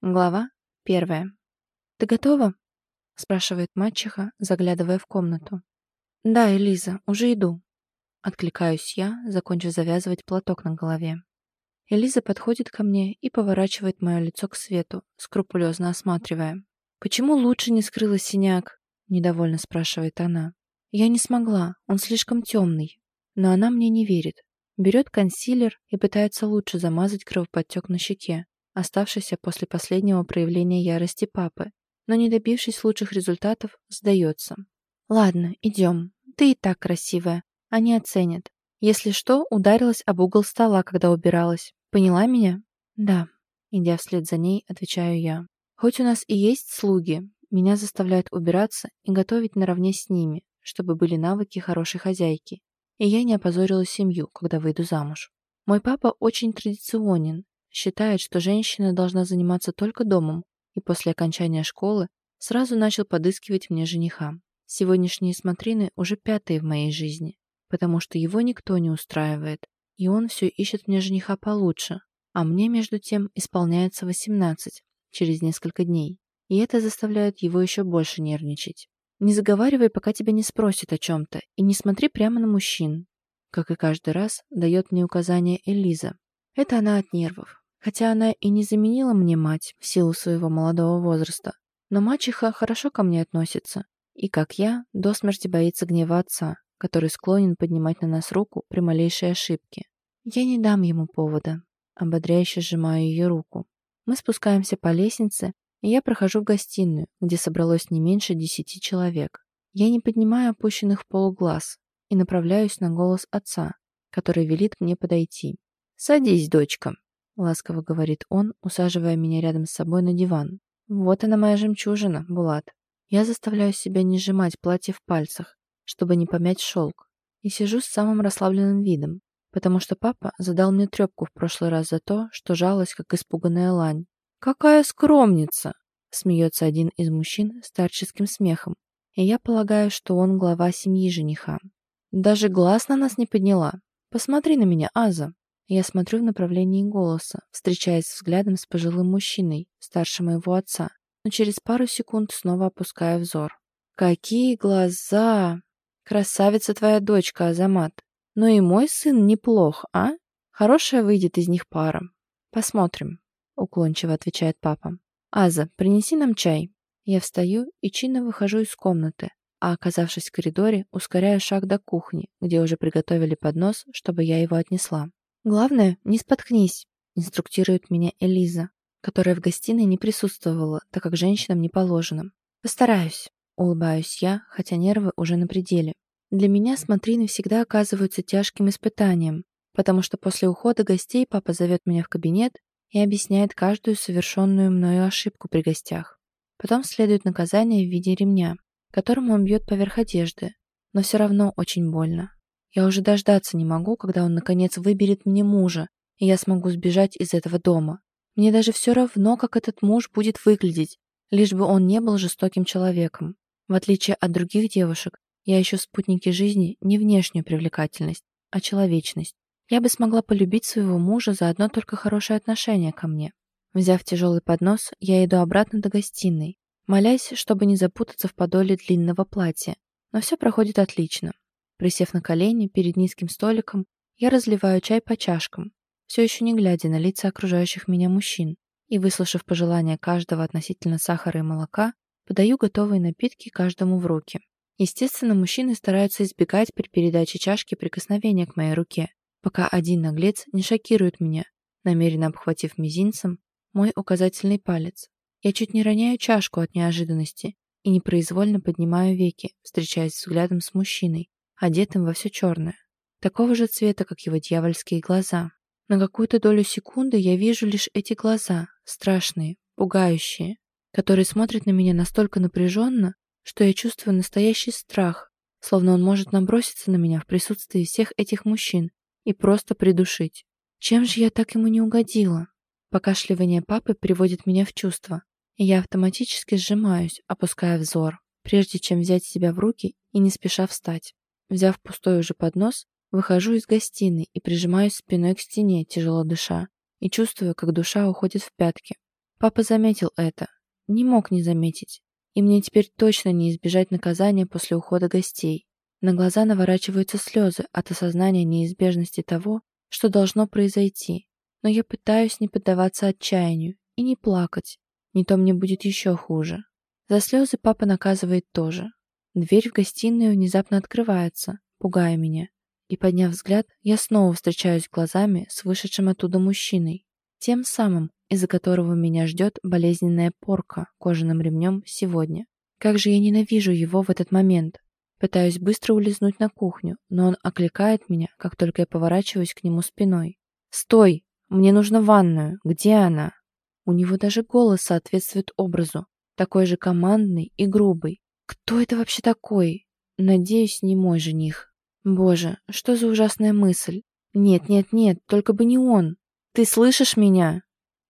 Глава первая. «Ты готова?» — спрашивает мачеха, заглядывая в комнату. «Да, Элиза, уже иду». Откликаюсь я, закончив завязывать платок на голове. Элиза подходит ко мне и поворачивает мое лицо к свету, скрупулезно осматривая. «Почему лучше не скрыла синяк?» — недовольно спрашивает она. «Я не смогла, он слишком темный». Но она мне не верит. Берет консилер и пытается лучше замазать кровоподтек на щеке, оставшийся после последнего проявления ярости папы, но не добившись лучших результатов, сдается. «Ладно, идем. Ты и так красивая. Они оценят. Если что, ударилась об угол стола, когда убиралась. Поняла меня?» «Да», — идя вслед за ней, отвечаю я. «Хоть у нас и есть слуги, меня заставляют убираться и готовить наравне с ними, чтобы были навыки хорошей хозяйки, и я не опозорила семью, когда выйду замуж. Мой папа очень традиционен Считает, что женщина должна заниматься только домом, и после окончания школы сразу начал подыскивать мне жениха. Сегодняшние смотрины уже пятые в моей жизни, потому что его никто не устраивает, и он все ищет мне жениха получше, а мне, между тем, исполняется 18 через несколько дней, и это заставляет его еще больше нервничать. Не заговаривай, пока тебя не спросят о чем-то, и не смотри прямо на мужчин. Как и каждый раз, дает мне указание Элиза. Это она от нервов. Хотя она и не заменила мне мать в силу своего молодого возраста, но мачеха хорошо ко мне относится и, как я, до смерти боится гнева отца, который склонен поднимать на нас руку при малейшей ошибке. Я не дам ему повода. Ободряюще сжимаю ее руку. Мы спускаемся по лестнице, и я прохожу в гостиную, где собралось не меньше десяти человек. Я не поднимаю опущенных в пол глаз и направляюсь на голос отца, который велит мне подойти. «Садись, дочка», ласково говорит он, усаживая меня рядом с собой на диван. Вот она моя жемчужина, Булат. Я заставляю себя не сжимать платье в пальцах, чтобы не помять шелк, и сижу с самым расслабленным видом, потому что папа задал мне трепку в прошлый раз за то, что жалась, как испуганная лань. «Какая скромница!» — смеется один из мужчин старческим смехом, и я полагаю, что он глава семьи жениха. «Даже глаз на нас не подняла. Посмотри на меня, Аза!» Я смотрю в направлении голоса, встречаясь взглядом с пожилым мужчиной, старше моего отца, но через пару секунд снова опускаю взор. «Какие глаза! Красавица твоя дочка, Азамат! Но и мой сын неплох, а? Хорошая выйдет из них пара. Посмотрим», — уклончиво отвечает папа. «Аза, принеси нам чай». Я встаю и чинно выхожу из комнаты, а, оказавшись в коридоре, ускоряю шаг до кухни, где уже приготовили поднос, чтобы я его отнесла. «Главное, не споткнись», — инструктирует меня Элиза, которая в гостиной не присутствовала, так как женщинам не положено. «Постараюсь», — улыбаюсь я, хотя нервы уже на пределе. Для меня смотрины всегда оказываются тяжким испытанием, потому что после ухода гостей папа зовет меня в кабинет и объясняет каждую совершенную мною ошибку при гостях. Потом следует наказание в виде ремня, которым он бьет поверх одежды, но все равно очень больно. Я уже дождаться не могу, когда он наконец выберет мне мужа, и я смогу сбежать из этого дома. Мне даже все равно, как этот муж будет выглядеть, лишь бы он не был жестоким человеком. В отличие от других девушек, я ищу спутники жизни не внешнюю привлекательность, а человечность. Я бы смогла полюбить своего мужа за одно только хорошее отношение ко мне. Взяв тяжелый поднос, я иду обратно до гостиной, молясь, чтобы не запутаться в подоле длинного платья. Но все проходит отлично. Присев на колени перед низким столиком, я разливаю чай по чашкам, все еще не глядя на лица окружающих меня мужчин, и, выслушав пожелания каждого относительно сахара и молока, подаю готовые напитки каждому в руки. Естественно, мужчины стараются избегать при передаче чашки прикосновения к моей руке, пока один наглец не шокирует меня, намеренно обхватив мизинцем мой указательный палец. Я чуть не роняю чашку от неожиданности и непроизвольно поднимаю веки, встречаясь взглядом с мужчиной, одетым во все черное, такого же цвета, как его дьявольские глаза. На какую-то долю секунды я вижу лишь эти глаза, страшные, пугающие, которые смотрят на меня настолько напряженно, что я чувствую настоящий страх, словно он может наброситься на меня в присутствии всех этих мужчин и просто придушить. Чем же я так ему не угодила? Покашливание папы приводит меня в чувство, и я автоматически сжимаюсь, опуская взор, прежде чем взять себя в руки и не спеша встать. Взяв пустой уже поднос, выхожу из гостиной и прижимаюсь спиной к стене, тяжело дыша, и чувствую, как душа уходит в пятки. Папа заметил это. Не мог не заметить. И мне теперь точно не избежать наказания после ухода гостей. На глаза наворачиваются слезы от осознания неизбежности того, что должно произойти. Но я пытаюсь не поддаваться отчаянию и не плакать. Не то мне будет еще хуже. За слезы папа наказывает тоже. Дверь в гостиную внезапно открывается, пугая меня. И, подняв взгляд, я снова встречаюсь глазами с вышедшим оттуда мужчиной. Тем самым, из-за которого меня ждет болезненная порка кожаным ремнем сегодня. Как же я ненавижу его в этот момент. Пытаюсь быстро улизнуть на кухню, но он окликает меня, как только я поворачиваюсь к нему спиной. «Стой! Мне нужно ванную! Где она?» У него даже голос соответствует образу, такой же командный и грубый. Кто это вообще такой? Надеюсь, не мой жених. Боже, что за ужасная мысль? Нет, нет, нет, только бы не он. Ты слышишь меня?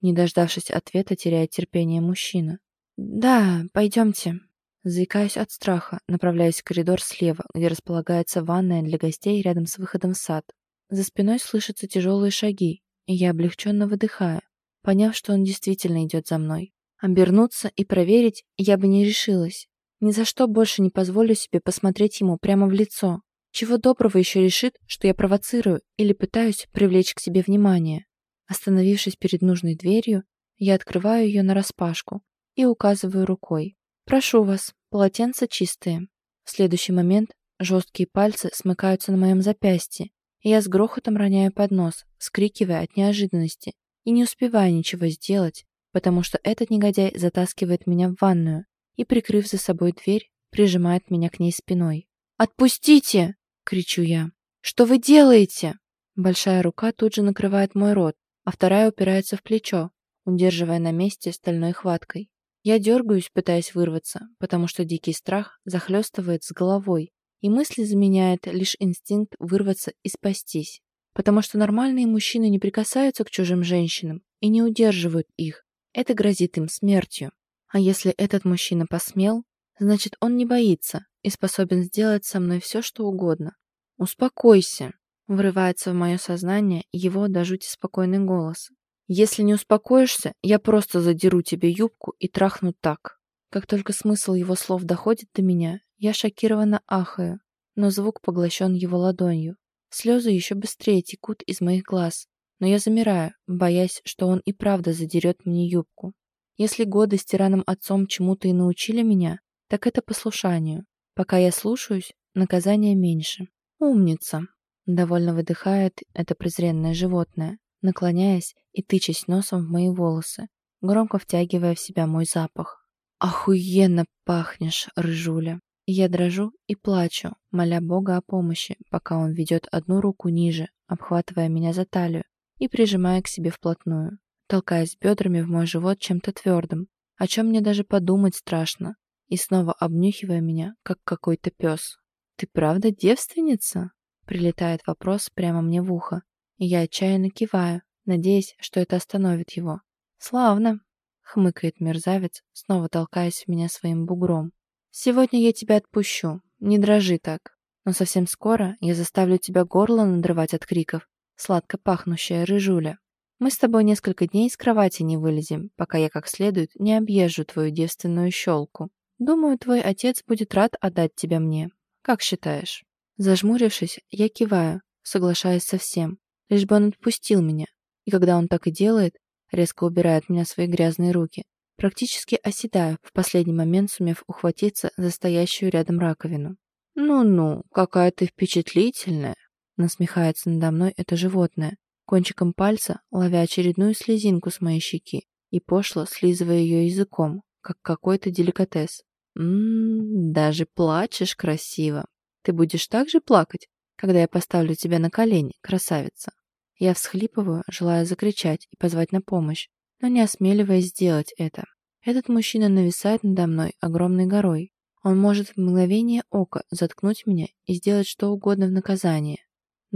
Не дождавшись ответа, теряет терпение мужчина. Да, пойдемте. Заикаюсь от страха, направляюсь в коридор слева, где располагается ванная для гостей рядом с выходом в сад. За спиной слышатся тяжелые шаги, и я облегченно выдыхаю, поняв, что он действительно идет за мной. Обернуться и проверить я бы не решилась. Ни за что больше не позволю себе посмотреть ему прямо в лицо. Чего доброго еще решит, что я провоцирую или пытаюсь привлечь к себе внимание. Остановившись перед нужной дверью, я открываю ее нараспашку и указываю рукой. «Прошу вас, полотенца чистые». В следующий момент жесткие пальцы смыкаются на моем запястье, и я с грохотом роняю поднос, скрикивая от неожиданности, и не успеваю ничего сделать, потому что этот негодяй затаскивает меня в ванную и, прикрыв за собой дверь, прижимает меня к ней спиной. «Отпустите!» — кричу я. «Что вы делаете?» Большая рука тут же накрывает мой рот, а вторая упирается в плечо, удерживая на месте стальной хваткой. Я дергаюсь, пытаясь вырваться, потому что дикий страх захлестывает с головой, и мысли заменяет лишь инстинкт вырваться и спастись. Потому что нормальные мужчины не прикасаются к чужим женщинам и не удерживают их. Это грозит им смертью. А если этот мужчина посмел, значит он не боится и способен сделать со мной все, что угодно. «Успокойся», — врывается в мое сознание его до жути спокойный голос. Если не успокоишься, я просто задеру тебе юбку и трахну так. Как только смысл его слов доходит до меня, я шокированно ахаю, но звук поглощен его ладонью. Слезы еще быстрее текут из моих глаз, но я замираю, боясь, что он и правда задерет мне юбку. Если годы с тираном отцом чему-то и научили меня, так это послушанию. Пока я слушаюсь, наказания меньше. Умница. Довольно выдыхает это презренное животное наклоняясь и тычась носом в мои волосы, громко втягивая в себя мой запах. «Охуенно пахнешь, рыжуля!» Я дрожу и плачу, моля Бога о помощи, пока он ведет одну руку ниже, обхватывая меня за талию и прижимая к себе вплотную, толкаясь бедрами в мой живот чем-то твердым, о чем мне даже подумать страшно, и снова обнюхивая меня, как какой-то пес. «Ты правда девственница?» Прилетает вопрос прямо мне в ухо, я отчаянно киваю, надеясь, что это остановит его. «Славно!» — хмыкает мерзавец, снова толкаясь в меня своим бугром. «Сегодня я тебя отпущу, не дрожи так. Но совсем скоро я заставлю тебя горло надрывать от криков, сладко пахнущая рыжуля. Мы с тобой несколько дней из кровати не вылезем, пока я как следует не объезжу твою девственную щелку. Думаю, твой отец будет рад отдать тебя мне. Как считаешь?» Зажмурившись, я киваю, соглашаясь со всем, лишь бы он отпустил меня. И когда он так и делает, резко убирает меня свои грязные руки, практически оседаю, в последний момент сумев ухватиться за стоящую рядом раковину. «Ну-ну, какая ты впечатлительная!» Насмехается надо мной это животное, кончиком пальца ловя очередную слезинку с моей щеки и пошло слизывая ее языком, как какой-то деликатес. «Ммм, даже плачешь красиво. Ты будешь так же плакать, когда я поставлю тебя на колени, красавица?» Я всхлипываю, желая закричать и позвать на помощь, но не осмеливаясь сделать это. Этот мужчина нависает надо мной огромной горой. Он может в мгновение ока заткнуть меня и сделать что угодно в наказание.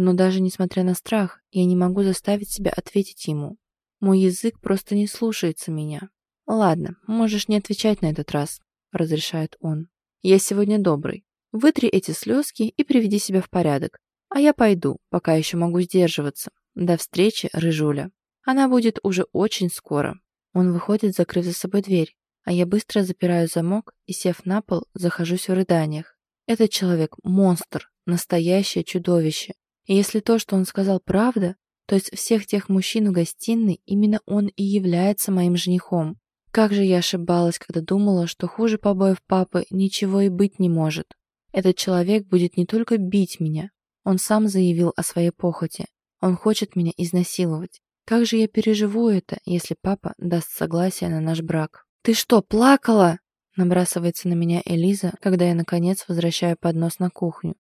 Но даже несмотря на страх, я не могу заставить себя ответить ему. Мой язык просто не слушается меня. «Ладно, можешь не отвечать на этот раз», — разрешает он. «Я сегодня добрый. Вытри эти слезки и приведи себя в порядок. А я пойду, пока еще могу сдерживаться. До встречи, Рыжуля. Она будет уже очень скоро. Он выходит, закрыв за собой дверь, а я быстро запираю замок и, сев на пол, захожусь в рыданиях. Этот человек – монстр, настоящее чудовище. И если то, что он сказал, правда, то есть всех тех мужчин в гостиной именно он и является моим женихом. Как же я ошибалась, когда думала, что хуже побоев папы ничего и быть не может. Этот человек будет не только бить меня, он сам заявил о своей похоти. Он хочет меня изнасиловать. Как же я переживу это, если папа даст согласие на наш брак? «Ты что, плакала?» Набрасывается на меня Элиза, когда я, наконец, возвращаю поднос на кухню.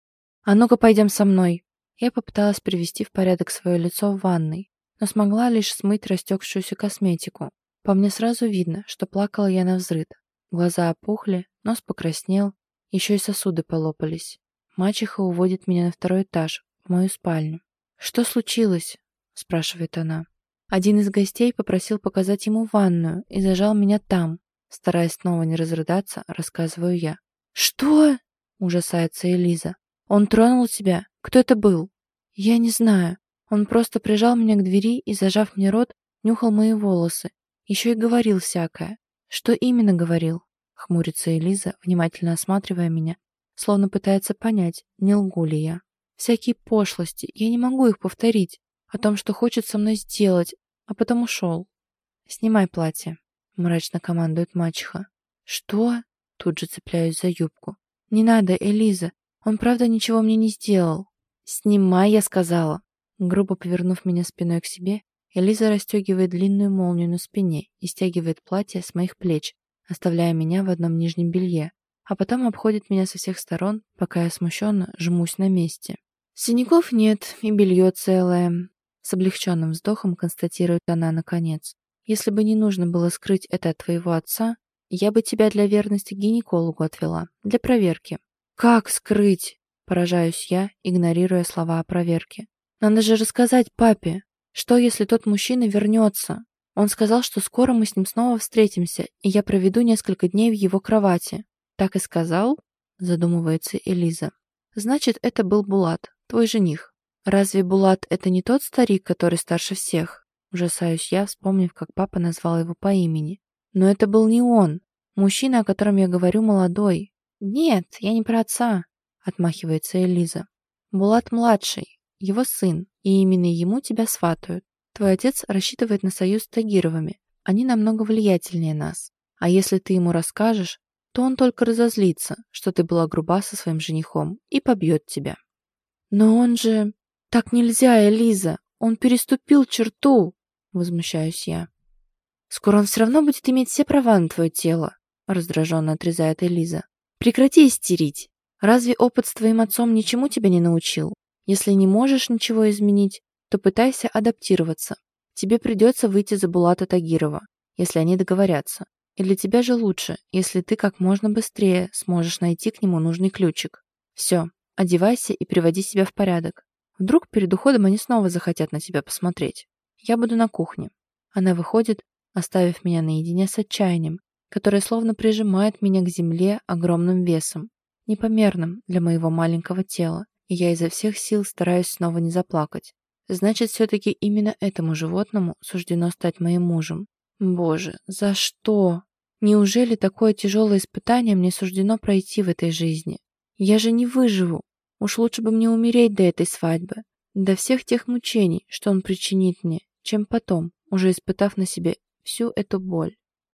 «А ну-ка, пойдем со мной!» Я попыталась привести в порядок свое лицо в ванной, но смогла лишь смыть растекшуюся косметику. По мне сразу видно, что плакала я на взрыд. Глаза опухли, нос покраснел, еще и сосуды полопались. Мачеха уводит меня на второй этаж, в мою спальню. «Что случилось?» – спрашивает она. Один из гостей попросил показать ему ванную и зажал меня там. Стараясь снова не разрыдаться, рассказываю я. «Что?» – ужасается Элиза. «Он тронул тебя? Кто это был?» «Я не знаю. Он просто прижал меня к двери и, зажав мне рот, нюхал мои волосы. Еще и говорил всякое. Что именно говорил?» Хмурится Элиза, внимательно осматривая меня, словно пытается понять, не лгу ли я. Всякие пошлости, я не могу их повторить. О том, что хочет со мной сделать, а потом ушел. «Снимай платье», — мрачно командует мачеха. «Что?» — тут же цепляюсь за юбку. «Не надо, Элиза. Он правда ничего мне не сделал». «Снимай», — я сказала. Грубо повернув меня спиной к себе, Элиза расстегивает длинную молнию на спине и стягивает платье с моих плеч, оставляя меня в одном нижнем белье, а потом обходит меня со всех сторон, пока я смущенно жмусь на месте. Синяков нет, и белье целое. С облегченным вздохом констатирует она наконец. Если бы не нужно было скрыть это от твоего отца, я бы тебя для верности гинекологу отвела, для проверки. Как скрыть? Поражаюсь я, игнорируя слова о проверке. Надо же рассказать папе. Что, если тот мужчина вернется? Он сказал, что скоро мы с ним снова встретимся, и я проведу несколько дней в его кровати. Так и сказал? Задумывается Элиза. Значит, это был Булат, твой жених. Разве Булат это не тот старик, который старше всех? Ужасаюсь я, вспомнив, как папа назвал его по имени. Но это был не он. Мужчина, о котором я говорю, молодой. Нет, я не про отца, отмахивается Элиза. Булат младший, его сын, и именно ему тебя сватают. Твой отец рассчитывает на союз с Тагировыми. Они намного влиятельнее нас. А если ты ему расскажешь, то он только разозлится, что ты была груба со своим женихом и побьет тебя. Но он же... Так нельзя, Элиза! Он переступил черту! Возмущаюсь я. Скоро он все равно будет иметь все права на твое тело, раздраженно отрезает Элиза. Прекрати истерить. Разве опыт с твоим отцом ничему тебя не научил? Если не можешь ничего изменить, то пытайся адаптироваться. Тебе придется выйти за Булата Тагирова, если они договорятся. И для тебя же лучше, если ты как можно быстрее сможешь найти к нему нужный ключик. Все, одевайся и приводи себя в порядок. Вдруг перед уходом они снова захотят на тебя посмотреть. Я буду на кухне. Она выходит, оставив меня наедине с отчаянием, которое словно прижимает меня к земле огромным весом, непомерным для моего маленького тела, и я изо всех сил стараюсь снова не заплакать. Значит, все-таки именно этому животному суждено стать моим мужем. Боже, за что? Неужели такое тяжелое испытание мне суждено пройти в этой жизни? Я же не выживу. Уж лучше бы мне умереть до этой свадьбы, до всех тех мучений, что он причинит мне, чем потом, уже испытав на себе всю эту боль.